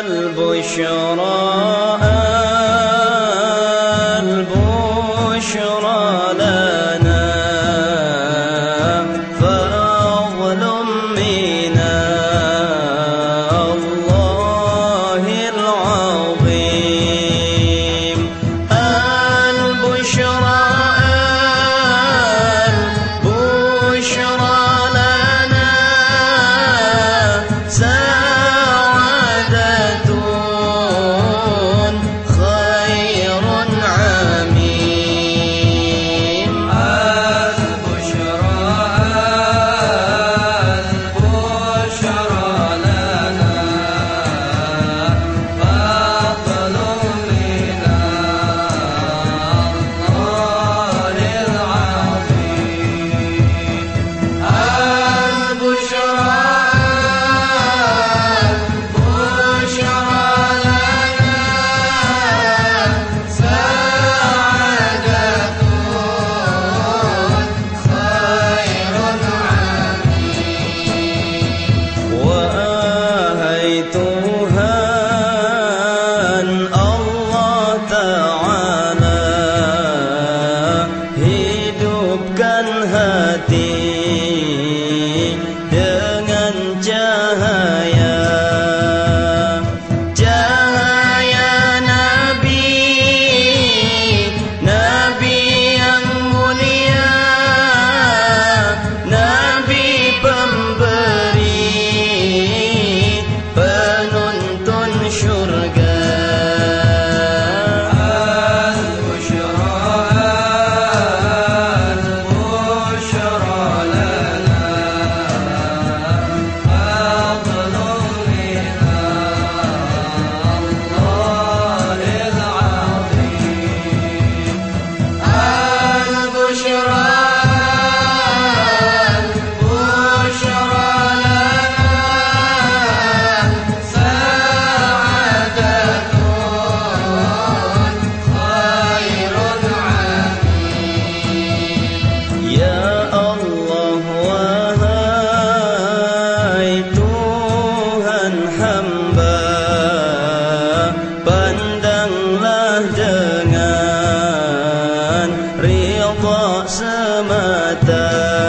البشرى رضا سمتا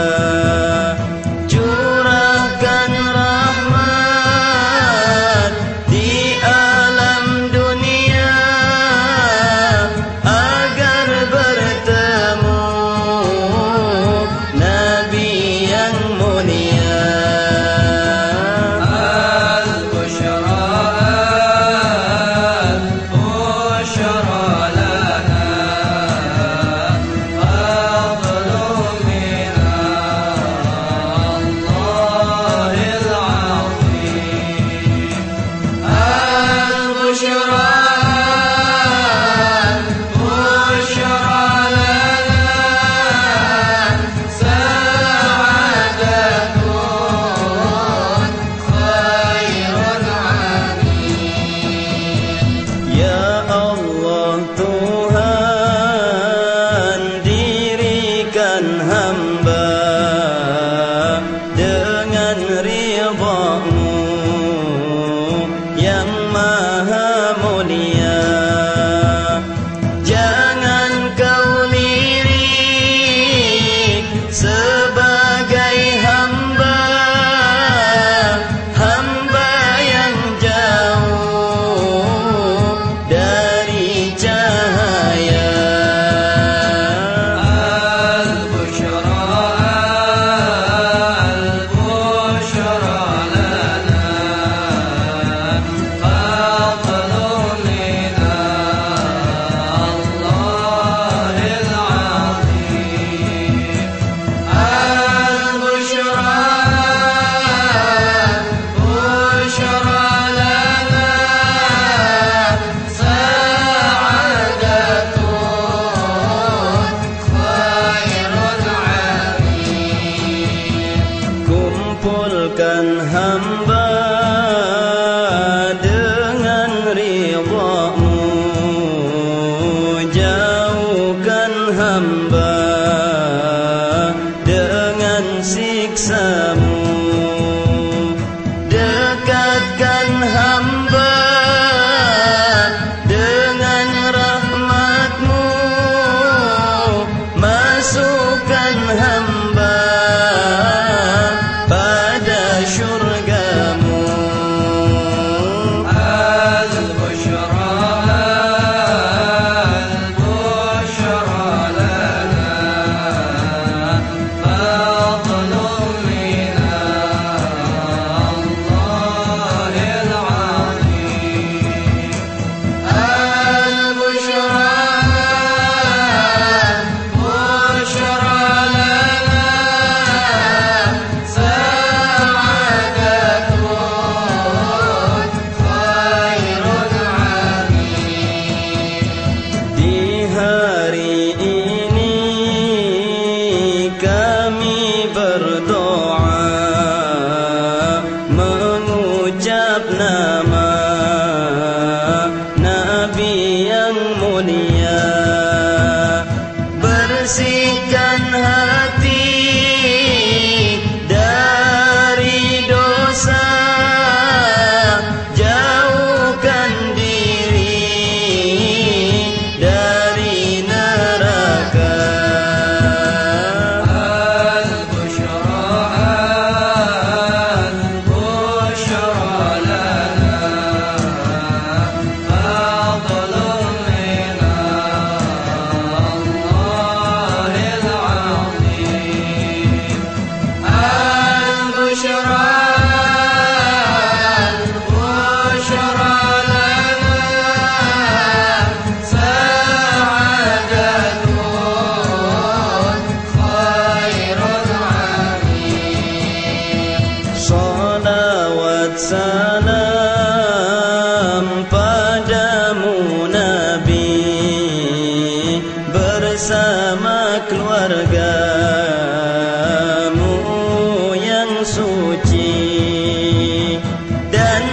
Alexa. Suci dan